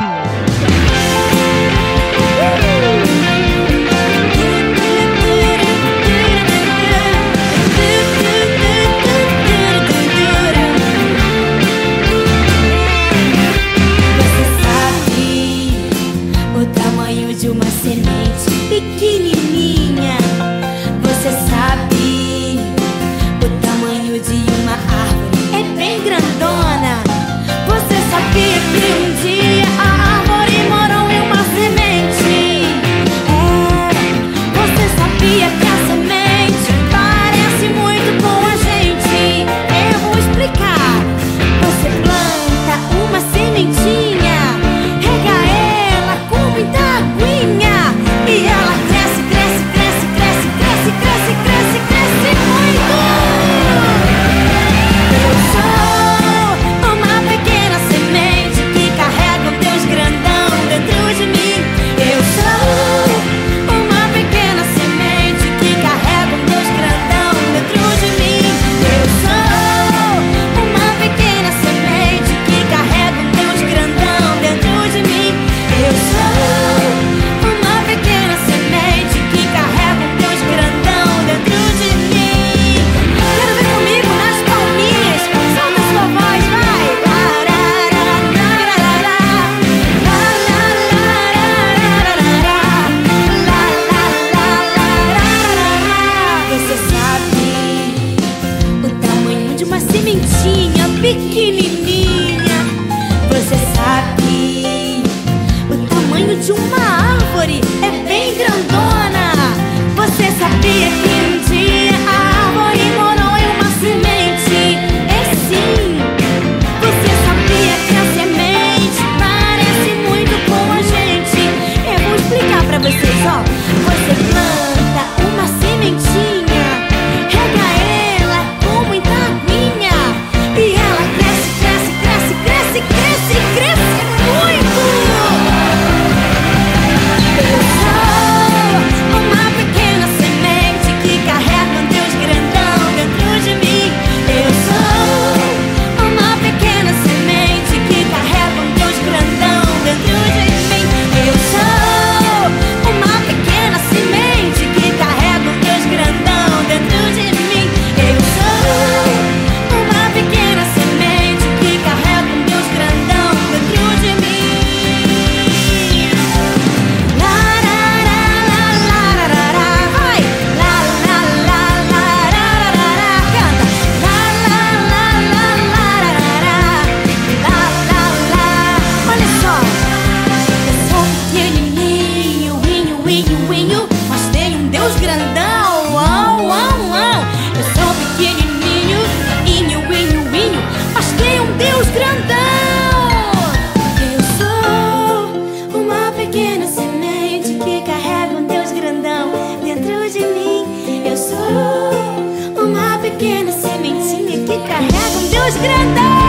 Bye. Pequenininha. Você sabe, o tamanho de uma árvore é bem grandona. Você sabia que um dia a árvore morou em uma semente? É sim. Você sabia que a semente parece muito com a gente? Eu vou explicar pra vocês, ó. Pequena sementinha que carrega um Deus grandão.